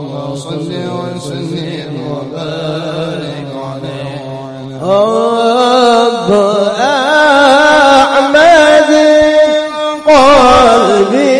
اللهم صل وسلم وبارك عليه. رب أحمد قلبي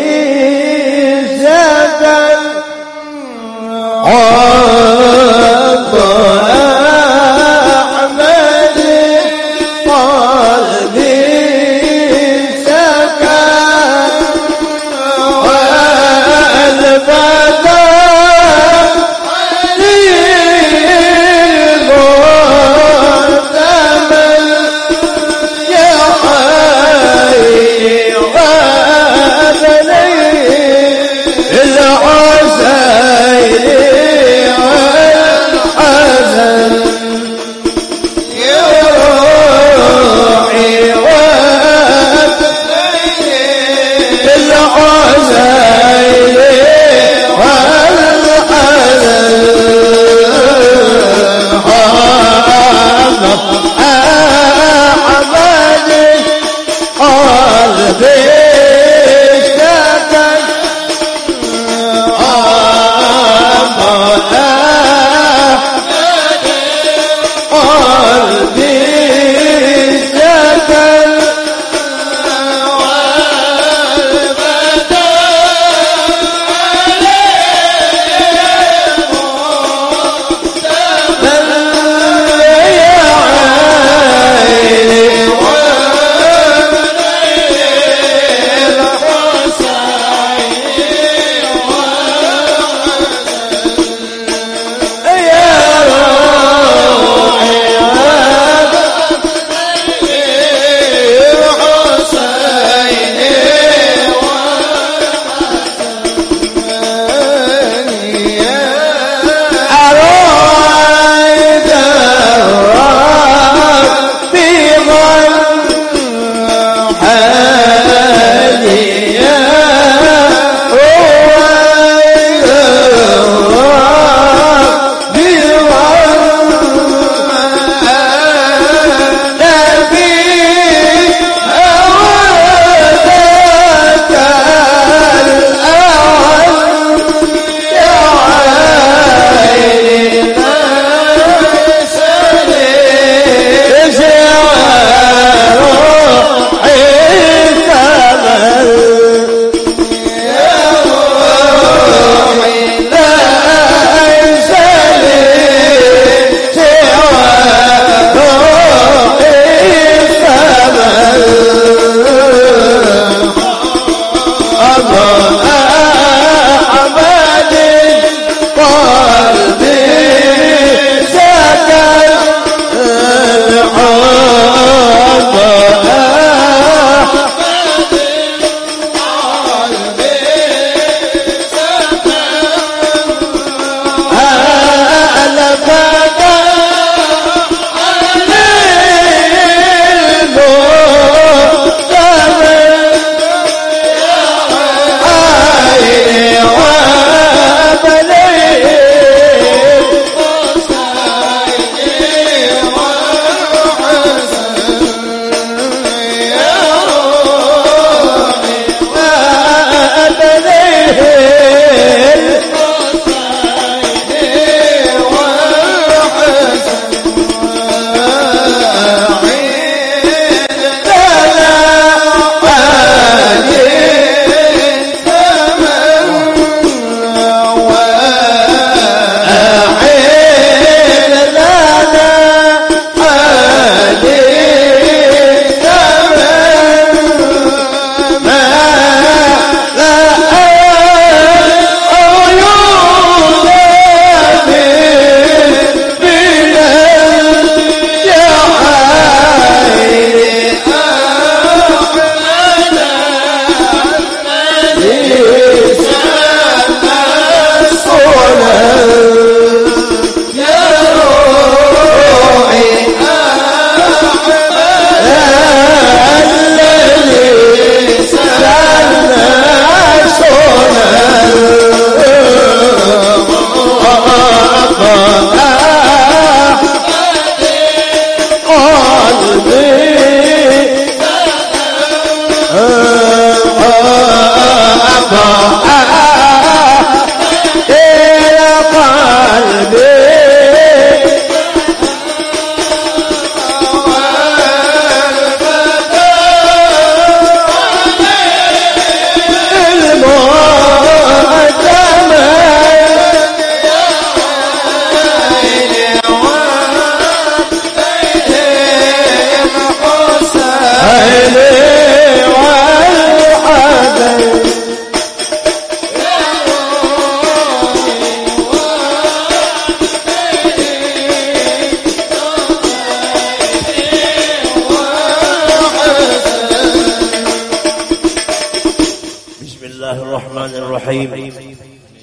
الرحيم.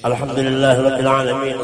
الحمد لله رب العالمين.